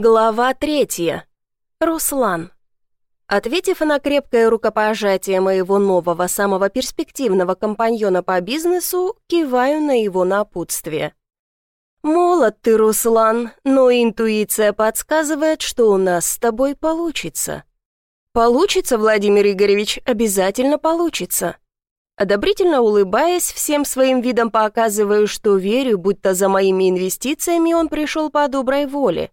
Глава третья. Руслан. Ответив на крепкое рукопожатие моего нового, самого перспективного компаньона по бизнесу, киваю на его напутствие. «Молод ты, Руслан, но интуиция подсказывает, что у нас с тобой получится». «Получится, Владимир Игоревич, обязательно получится». Одобрительно улыбаясь, всем своим видом показываю, что верю, будто за моими инвестициями он пришел по доброй воле.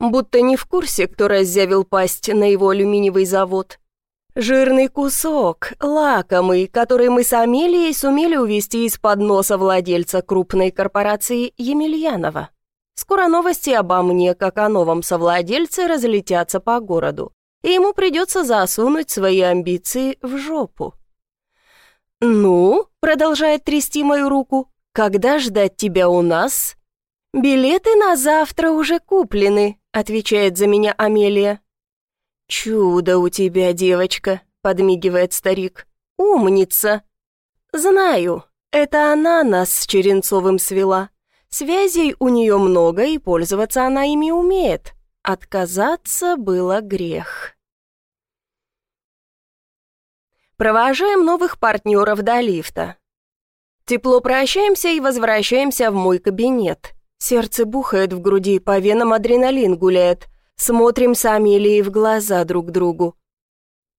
Будто не в курсе, кто разъявил пасть на его алюминиевый завод. Жирный кусок, лакомый, который мы с Амелией сумели увести из-под носа владельца крупной корпорации Емельянова. Скоро новости обо мне, как о новом совладельце, разлетятся по городу, и ему придется засунуть свои амбиции в жопу. «Ну?» — продолжает трясти мою руку. «Когда ждать тебя у нас?» «Билеты на завтра уже куплены», — отвечает за меня Амелия. «Чудо у тебя, девочка», — подмигивает старик. «Умница». «Знаю, это она нас с Черенцовым свела. Связей у нее много, и пользоваться она ими умеет. Отказаться было грех». Провожаем новых партнеров до лифта. Тепло прощаемся и возвращаемся в мой кабинет. Сердце бухает в груди, по венам адреналин гуляет. Смотрим с Амелией в глаза друг другу.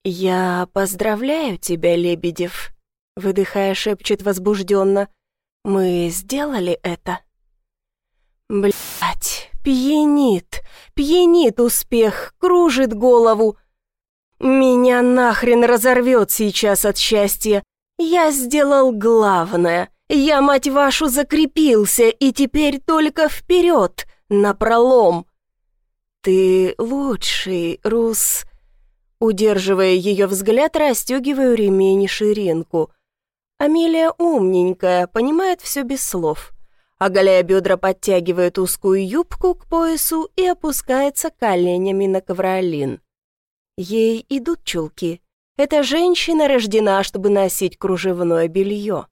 «Я поздравляю тебя, Лебедев», — выдыхая, шепчет возбужденно. «Мы сделали это». Блять, пьянит, пьянит успех, кружит голову. Меня нахрен разорвет сейчас от счастья. Я сделал главное. Я, мать вашу, закрепился, и теперь только вперед, напролом. Ты лучший, Рус. Удерживая ее взгляд, расстегиваю ремень и ширинку. Амелия умненькая, понимает все без слов. Оголяя бедра, подтягивает узкую юбку к поясу и опускается коленями на ковролин. Ей идут чулки. Эта женщина рождена, чтобы носить кружевное белье.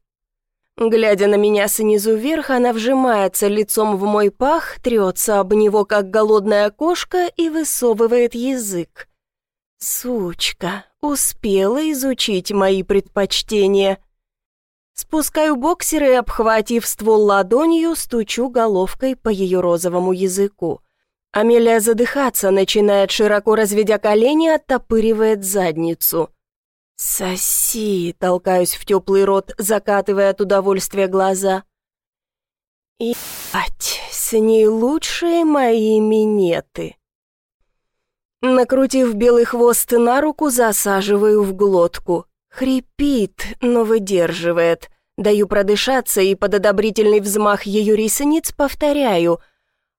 Глядя на меня снизу вверх, она вжимается лицом в мой пах, трется об него, как голодная кошка, и высовывает язык. Сучка, успела изучить мои предпочтения. Спускаю боксеры обхватив ствол ладонью, стучу головкой по ее розовому языку. Амелия задыхаться начинает, широко разведя колени, оттопыривает задницу. «Соси!» — толкаюсь в теплый рот, закатывая от удовольствия глаза. «Ебать, с ней лучшие мои минеты!» Накрутив белый хвост на руку, засаживаю в глотку. Хрипит, но выдерживает. Даю продышаться и под одобрительный взмах ее ресниц повторяю.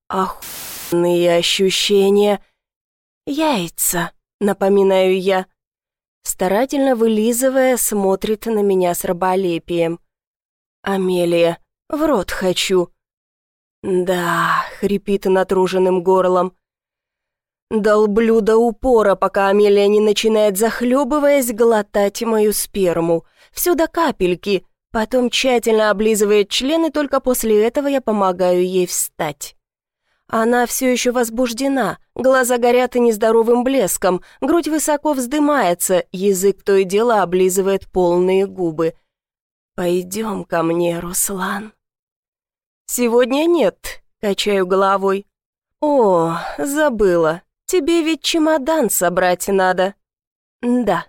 «Охуенно!» Странные ощущения. Яйца, напоминаю я. Старательно вылизывая, смотрит на меня с раболепием. Амелия, в рот хочу. Да, хрипит натруженным горлом. Долблю до упора, пока Амелия не начинает, захлебываясь, глотать мою сперму. Всю до капельки. Потом тщательно облизывает член, и только после этого я помогаю ей встать. Она все еще возбуждена, глаза горят и нездоровым блеском, грудь высоко вздымается, язык то и дело облизывает полные губы. «Пойдем ко мне, Руслан». «Сегодня нет», — качаю головой. «О, забыла, тебе ведь чемодан собрать надо». «Да».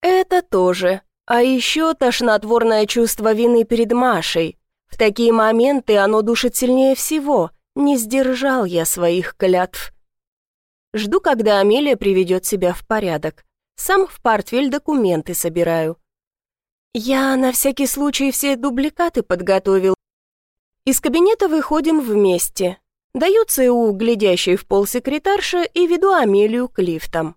«Это тоже. А еще тошнотворное чувство вины перед Машей. В такие моменты оно душит сильнее всего». Не сдержал я своих клятв. Жду, когда Амелия приведет себя в порядок. Сам в портфель документы собираю. Я на всякий случай все дубликаты подготовил. Из кабинета выходим вместе. Даю ЦУ, глядящей в пол секретарша, и веду Амелию к лифтам.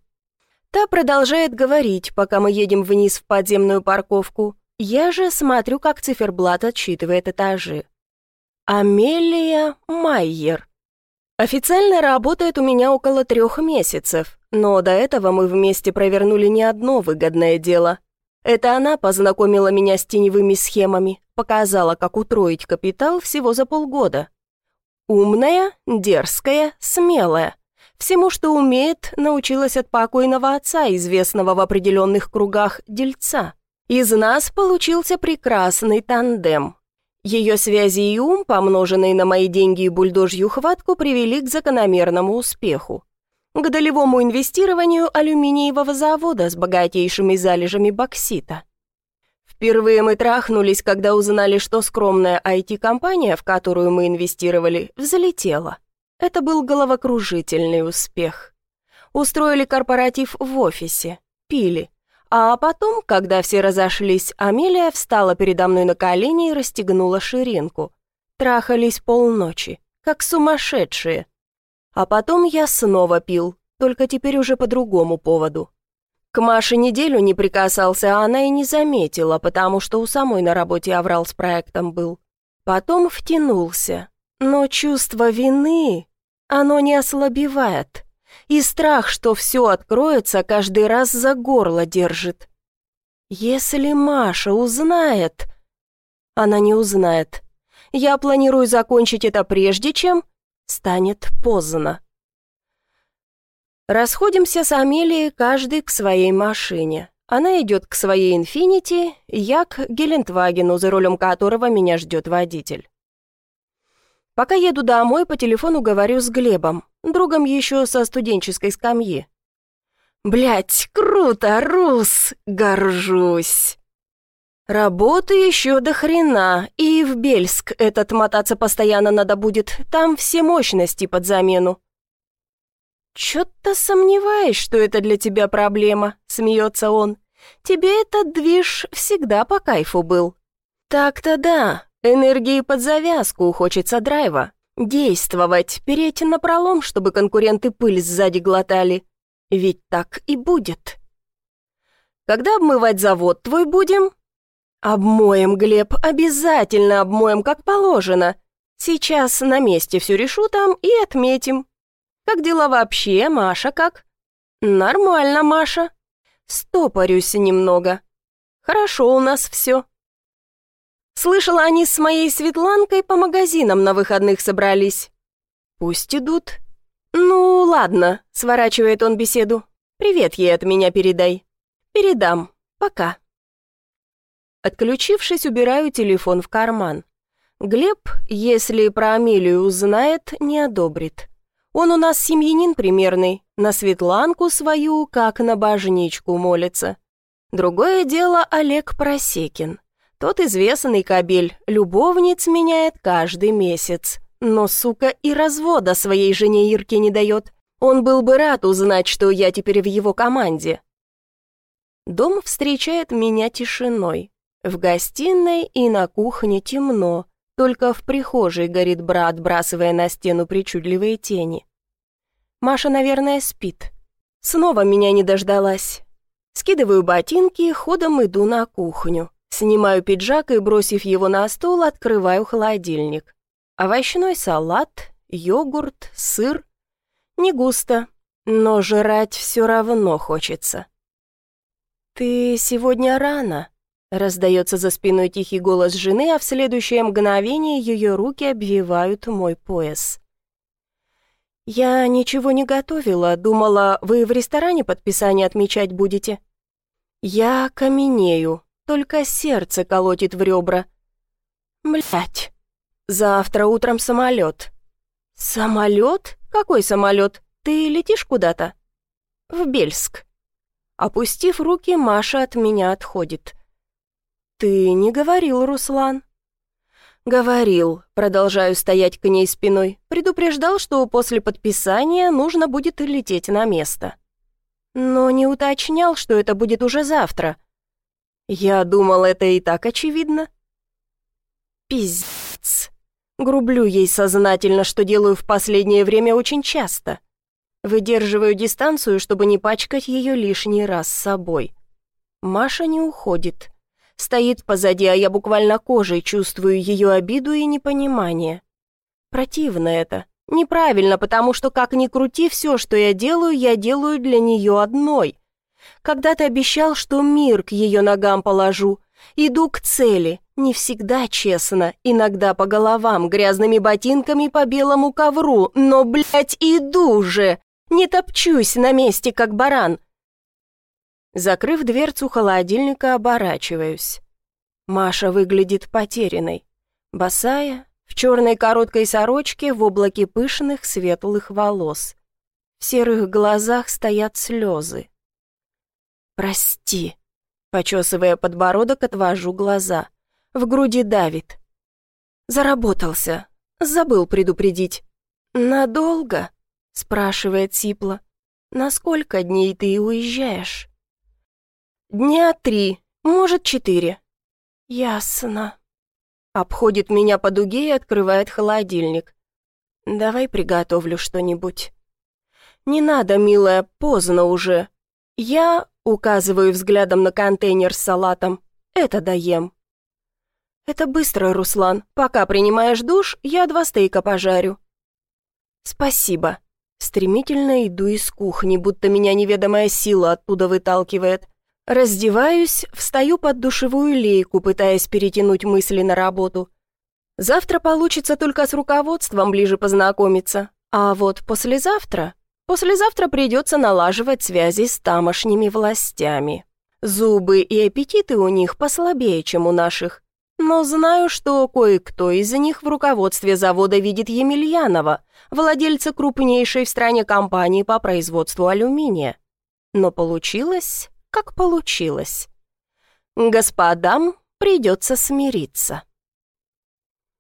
Та продолжает говорить, пока мы едем вниз в подземную парковку. Я же смотрю, как циферблат отсчитывает этажи. Амелия Майер. Официально работает у меня около трех месяцев, но до этого мы вместе провернули не одно выгодное дело. Это она познакомила меня с теневыми схемами, показала, как утроить капитал всего за полгода. Умная, дерзкая, смелая. Всему, что умеет, научилась от покойного отца, известного в определенных кругах дельца. Из нас получился прекрасный тандем. Ее связи и ум, помноженные на мои деньги и бульдожью хватку, привели к закономерному успеху. К долевому инвестированию алюминиевого завода с богатейшими залежами боксита. Впервые мы трахнулись, когда узнали, что скромная IT-компания, в которую мы инвестировали, взлетела. Это был головокружительный успех. Устроили корпоратив в офисе, пили, а потом, когда все разошлись, Амелия встала передо мной на колени и расстегнула ширинку. Трахались полночи, как сумасшедшие. А потом я снова пил, только теперь уже по другому поводу. К Маше неделю не прикасался, а она и не заметила, потому что у самой на работе аврал с проектом был. Потом втянулся. Но чувство вины, оно не ослабевает и страх, что все откроется, каждый раз за горло держит. Если Маша узнает... Она не узнает. Я планирую закончить это прежде, чем станет поздно. Расходимся с Амелией каждый к своей машине. Она идет к своей «Инфинити», я к Гелендвагену, за рулем которого меня ждет водитель. Пока еду домой, по телефону говорю с Глебом, другом еще со студенческой скамьи. Блять, круто, Рус, горжусь. Работы еще до хрена, и в Бельск этот мотаться постоянно надо будет, там все мощности под замену. «Чё-то сомневаюсь, что это для тебя проблема», — смеется он. «Тебе этот движ всегда по кайфу был». «Так-то да, Энергии под завязку, хочется драйва. Действовать, переть на пролом, чтобы конкуренты пыль сзади глотали. Ведь так и будет. Когда обмывать завод твой будем? Обмоем, Глеб, обязательно обмоем, как положено. Сейчас на месте все решу там и отметим. Как дела вообще, Маша, как? Нормально, Маша. Стопорюсь немного. Хорошо у нас все. Слышала, они с моей Светланкой по магазинам на выходных собрались. Пусть идут. Ну, ладно, сворачивает он беседу. Привет ей от меня передай. Передам. Пока. Отключившись, убираю телефон в карман. Глеб, если про Амелию узнает, не одобрит. Он у нас семьянин примерный, на Светланку свою, как на божничку молится. Другое дело Олег Просекин. Тот известный кабель любовниц меняет каждый месяц. Но, сука, и развода своей жене Ирке не дает. Он был бы рад узнать, что я теперь в его команде. Дом встречает меня тишиной. В гостиной и на кухне темно, только в прихожей горит бра, отбрасывая на стену причудливые тени. Маша, наверное, спит. Снова меня не дождалась. Скидываю ботинки, ходом иду на кухню. Снимаю пиджак и, бросив его на стол, открываю холодильник. Овощной салат, йогурт, сыр. Не густо, но жрать все равно хочется. «Ты сегодня рано», — раздается за спиной тихий голос жены, а в следующее мгновение ее руки обвивают мой пояс. «Я ничего не готовила, думала, вы в ресторане подписание отмечать будете». Я каменею, только сердце колотит в ребра. Млять. Завтра утром самолет. Самолет? Какой самолет? Ты летишь куда-то? В Бельск. Опустив руки, Маша от меня отходит. Ты не говорил, Руслан. Говорил, продолжаю стоять к ней спиной. Предупреждал, что после подписания нужно будет лететь на место. Но не уточнял, что это будет уже завтра. Я думал, это и так очевидно. Пиздец. Грублю ей сознательно, что делаю в последнее время очень часто. Выдерживаю дистанцию, чтобы не пачкать ее лишний раз с собой. Маша не уходит. Стоит позади, а я буквально кожей чувствую ее обиду и непонимание. Противно это. Неправильно, потому что, как ни крути, все, что я делаю, я делаю для нее одной. Когда-то обещал, что мир к ее ногам положу. Иду к цели, не всегда честно, иногда по головам, грязными ботинками по белому ковру, но, блядь, иду же! Не топчусь на месте, как баран. Закрыв дверцу холодильника, оборачиваюсь. Маша выглядит потерянной. Босая, в черной короткой сорочке, в облаке пышных светлых волос. В серых глазах стоят слезы. «Прости», — почесывая подбородок, отвожу глаза. В груди давит. Заработался. Забыл предупредить. «Надолго?» — спрашивает Сипла. «На сколько дней ты уезжаешь?» «Дня три, может, четыре». «Ясно». Обходит меня по дуге и открывает холодильник. «Давай приготовлю что-нибудь». «Не надо, милая, поздно уже. Я указываю взглядом на контейнер с салатом. Это доем». «Это быстро, Руслан. Пока принимаешь душ, я два стейка пожарю». «Спасибо». Стремительно иду из кухни, будто меня неведомая сила оттуда выталкивает. Раздеваюсь, встаю под душевую лейку, пытаясь перетянуть мысли на работу. Завтра получится только с руководством ближе познакомиться. А вот послезавтра... Послезавтра придется налаживать связи с тамошними властями. Зубы и аппетиты у них послабее, чем у наших. Но знаю, что кое-кто из них в руководстве завода видит Емельянова, владельца крупнейшей в стране компании по производству алюминия. Но получилось, как получилось. Господам придется смириться.